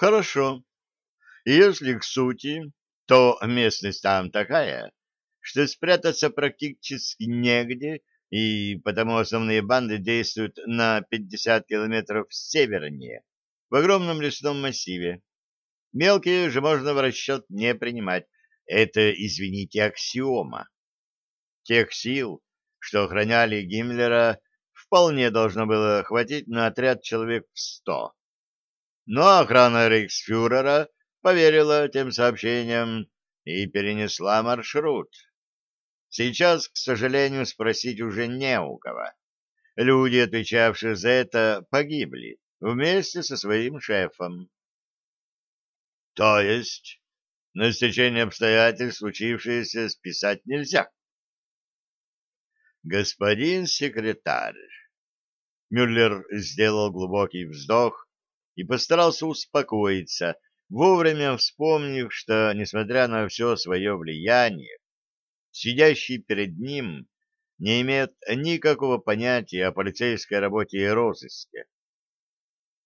Хорошо. Если к сути, то местность там такая, что спрятаться практически негде, и потому основные банды действуют на 50 километров севернее, в огромном лесном массиве. Мелкие же можно в расчет не принимать. Это, извините, аксиома. Тех сил, что охраняли Гиммлера, вполне должно было хватить на отряд человек в сто. Но охрана рейхсфюрера поверила тем сообщениям и перенесла маршрут. Сейчас, к сожалению, спросить уже не у кого. Люди, отвечавшие за это, погибли вместе со своим шефом. То есть на стечение обстоятельств случившееся списать нельзя. Господин секретарь, Мюллер сделал глубокий вздох и постарался успокоиться, вовремя вспомнив, что, несмотря на все свое влияние, сидящий перед ним не имеет никакого понятия о полицейской работе и розыске.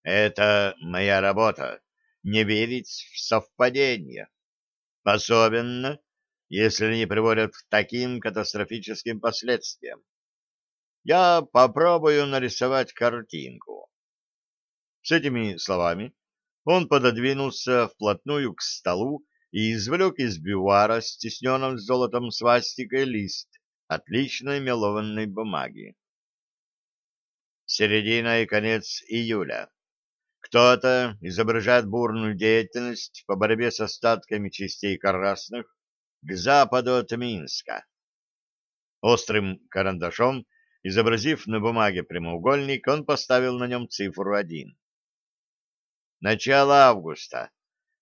Это моя работа — не верить в совпадения, особенно если они приводят к таким катастрофическим последствиям. Я попробую нарисовать картинку. С этими словами он пододвинулся вплотную к столу и извлек из бювара с тисненным золотом свастикой лист отличной мелованной бумаги. Середина и конец июля. Кто-то изображает бурную деятельность по борьбе с остатками частей красных к западу от Минска. Острым карандашом, изобразив на бумаге прямоугольник, он поставил на нем цифру один. Начало августа.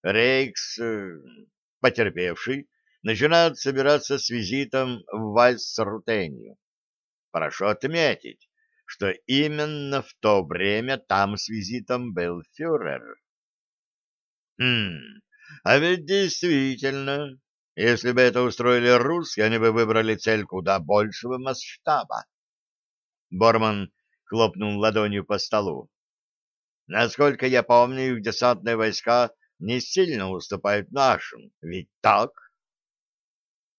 Рейкс, э, потерпевший, начинает собираться с визитом в Вальсрутению. Прошу отметить, что именно в то время там с визитом был фюрер. Хм, а ведь действительно, если бы это устроили русские, они бы выбрали цель куда большего масштаба. Борман хлопнул ладонью по столу. Насколько я помню, их десантные войска не сильно уступают нашим, ведь так?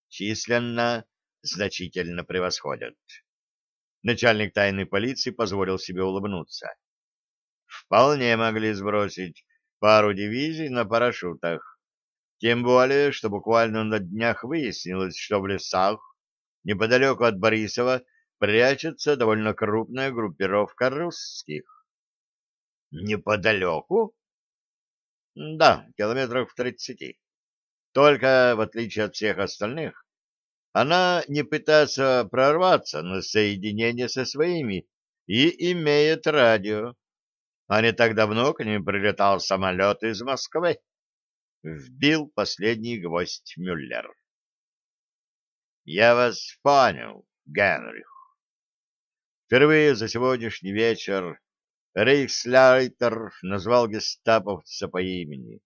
Численно значительно превосходят. Начальник тайной полиции позволил себе улыбнуться. Вполне могли сбросить пару дивизий на парашютах. Тем более, что буквально на днях выяснилось, что в лесах, неподалеку от Борисова, прячется довольно крупная группировка русских. Неподалеку? Да, километров в тридцати. Только, в отличие от всех остальных, она не пытается прорваться на соединение со своими и имеет радио. А не так давно к ним прилетал самолет из Москвы. Вбил последний гвоздь Мюллер. Я вас понял, Генрих. Впервые за сегодняшний вечер Рейхсляйтер назвал гестаповца по имени.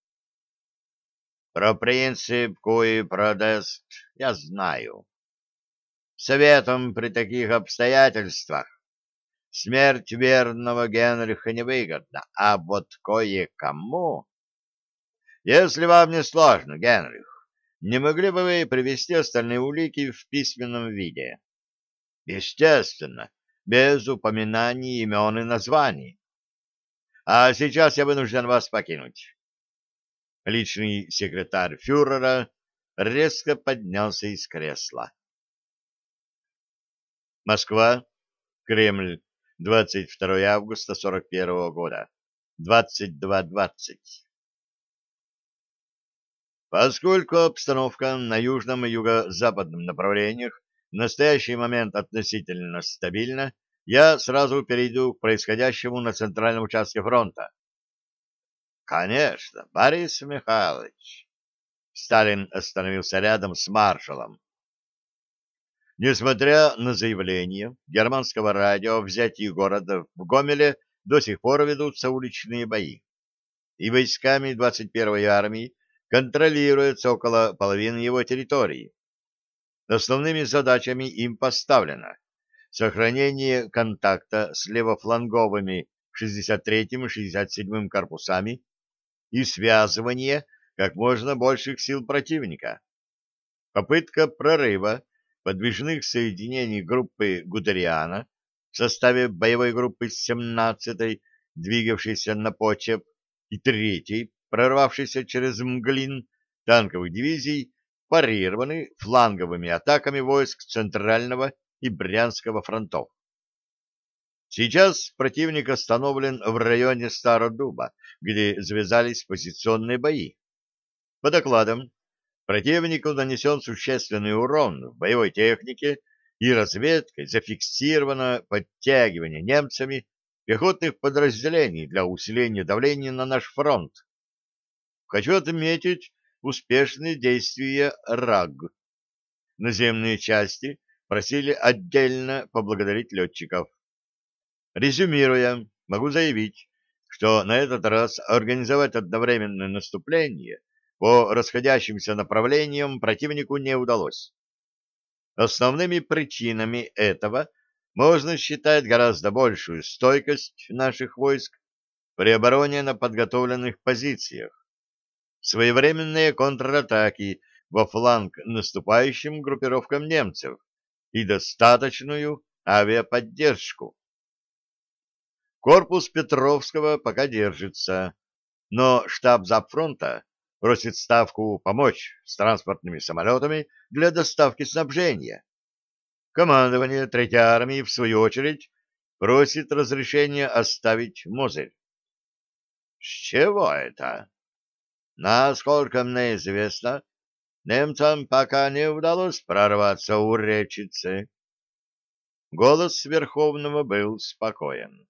Про принцип куи продаст я знаю. Советом при таких обстоятельствах смерть верного Генриха невыгодна, а вот кое-кому... Если вам не сложно, Генрих, не могли бы вы привести остальные улики в письменном виде? Естественно, без упоминаний имен и названий. А сейчас я вынужден вас покинуть. Личный секретарь фюрера резко поднялся из кресла. Москва, Кремль, 22 августа 41 года, 22.20. Поскольку обстановка на южном и юго-западном направлениях в настоящий момент относительно стабильна, я сразу перейду к происходящему на центральном участке фронта. Конечно, Борис Михайлович. Сталин остановился рядом с маршалом. Несмотря на заявление германского радио о взятии города в Гомеле, до сих пор ведутся уличные бои. И войсками 21-й армии контролируется около половины его территории. Основными задачами им поставлено сохранение контакта с левофланговыми 63-м и 67-м корпусами, и связывание как можно больших сил противника. Попытка прорыва подвижных соединений группы Гудериана в составе боевой группы 17-й, двигавшейся на почеп, и 3-й, прорвавшейся через Мглин, танковых дивизий, парированы фланговыми атаками войск Центрального и Брянского фронтов. Сейчас противник остановлен в районе Стародуба, где завязались позиционные бои. По докладам, противнику нанесен существенный урон в боевой технике и разведкой зафиксировано подтягивание немцами пехотных подразделений для усиления давления на наш фронт. Хочу отметить успешные действия РАГ. Наземные части просили отдельно поблагодарить летчиков. Резюмируя, могу заявить, что на этот раз организовать одновременное наступление по расходящимся направлениям противнику не удалось. Основными причинами этого можно считать гораздо большую стойкость наших войск при обороне на подготовленных позициях, своевременные контратаки во фланг наступающим группировкам немцев и достаточную авиаподдержку. Корпус Петровского пока держится, но штаб Запфронта просит Ставку помочь с транспортными самолетами для доставки снабжения. Командование Третьей армии, в свою очередь, просит разрешения оставить Мозырь. С чего это? Насколько мне известно, немцам пока не удалось прорваться у речицы. Голос Верховного был спокоен.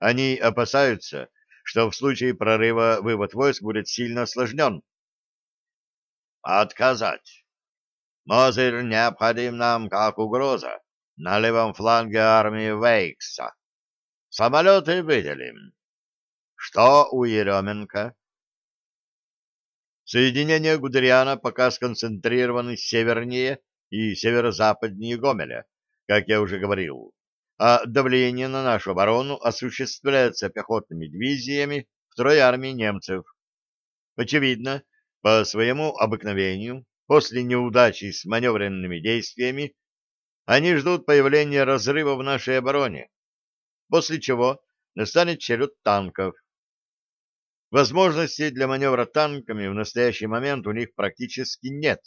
Они опасаются, что в случае прорыва вывод войск будет сильно осложнен. Отказать. Мозырь необходим нам как угроза на левом фланге армии Вейкса. Самолеты выделим. Что у Еременко? Соединения Гудериана пока сконцентрированы севернее и северо-западнее Гомеля, как я уже говорил а давление на нашу оборону осуществляется пехотными дивизиями второй армии немцев. Очевидно, по своему обыкновению, после неудачи с маневренными действиями, они ждут появления разрыва в нашей обороне, после чего настанет черед танков. Возможностей для маневра танками в настоящий момент у них практически нет.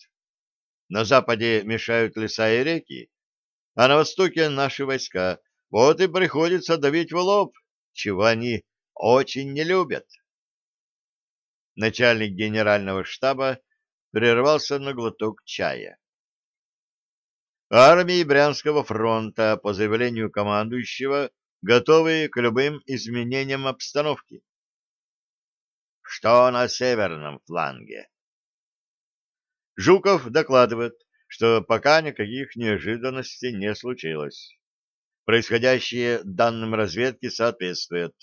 На западе мешают леса и реки, а на востоке наши войска. Вот и приходится давить в лоб, чего они очень не любят. Начальник генерального штаба прервался на глоток чая. Армии Брянского фронта, по заявлению командующего, готовы к любым изменениям обстановки. Что на северном фланге? Жуков докладывает, что пока никаких неожиданностей не случилось. Происходящее данным разведки соответствует.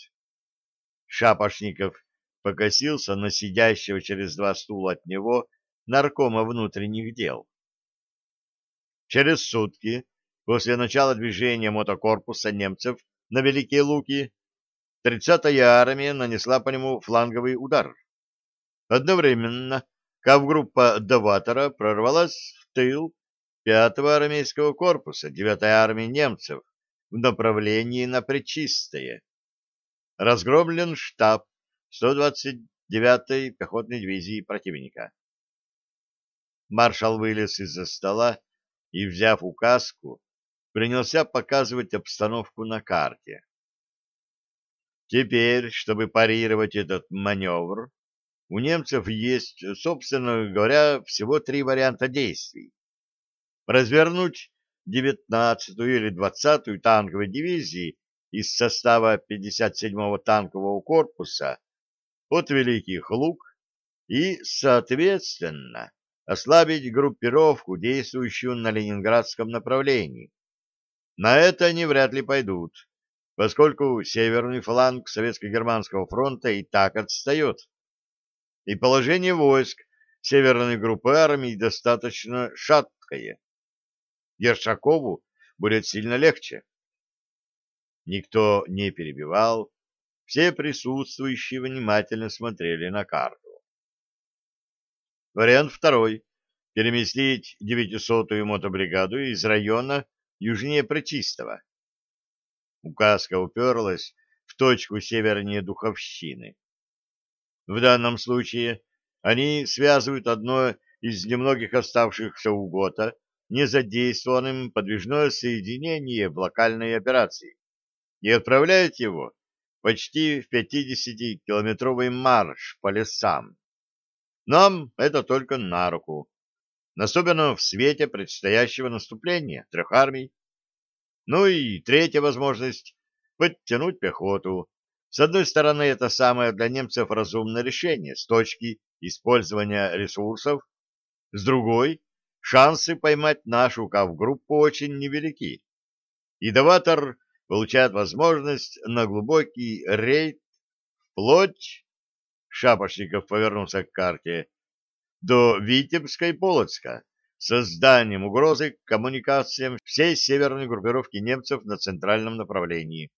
Шапошников покосился на сидящего через два стула от него наркома внутренних дел. Через сутки после начала движения мотокорпуса немцев на Великие Луки 30-я армия нанесла по нему фланговый удар. Одновременно Кавгруппа Даватора прорвалась в тыл 5-го армейского корпуса 9-й армии немцев в направлении на Пречистое. Разгромлен штаб 129-й пехотной дивизии противника. Маршал вылез из-за стола и, взяв указку, принялся показывать обстановку на карте. Теперь, чтобы парировать этот маневр, у немцев есть, собственно говоря, всего три варианта действий. Развернуть 19-ю или 20-ю танковые дивизии из состава 57-го танкового корпуса от Великих Луг и, соответственно, ослабить группировку, действующую на ленинградском направлении. На это они вряд ли пойдут, поскольку северный фланг Советско-Германского фронта и так отстает и положение войск северной группы армий достаточно шаткое. Ершакову будет сильно легче. Никто не перебивал, все присутствующие внимательно смотрели на карту. Вариант второй. Переместить 900-ю мотобригаду из района южнее Прочистого. Указка уперлась в точку севернее Духовщины. В данном случае они связывают одно из немногих оставшихся у ГОТа незадействованным подвижное соединение в локальной операции и отправляют его почти в 50-километровый марш по лесам. Нам это только на руку, особенно в свете предстоящего наступления трех армий. Ну и третья возможность — подтянуть пехоту. С одной стороны, это самое для немцев разумное решение с точки использования ресурсов, с другой — шансы поймать нашу кавгруппу очень невелики. И Даватор получает возможность на глубокий рейд вплоть, Шапошников повернулся к карте, до Витебска и Полоцка, созданием угрозы коммуникациям всей северной группировки немцев на центральном направлении.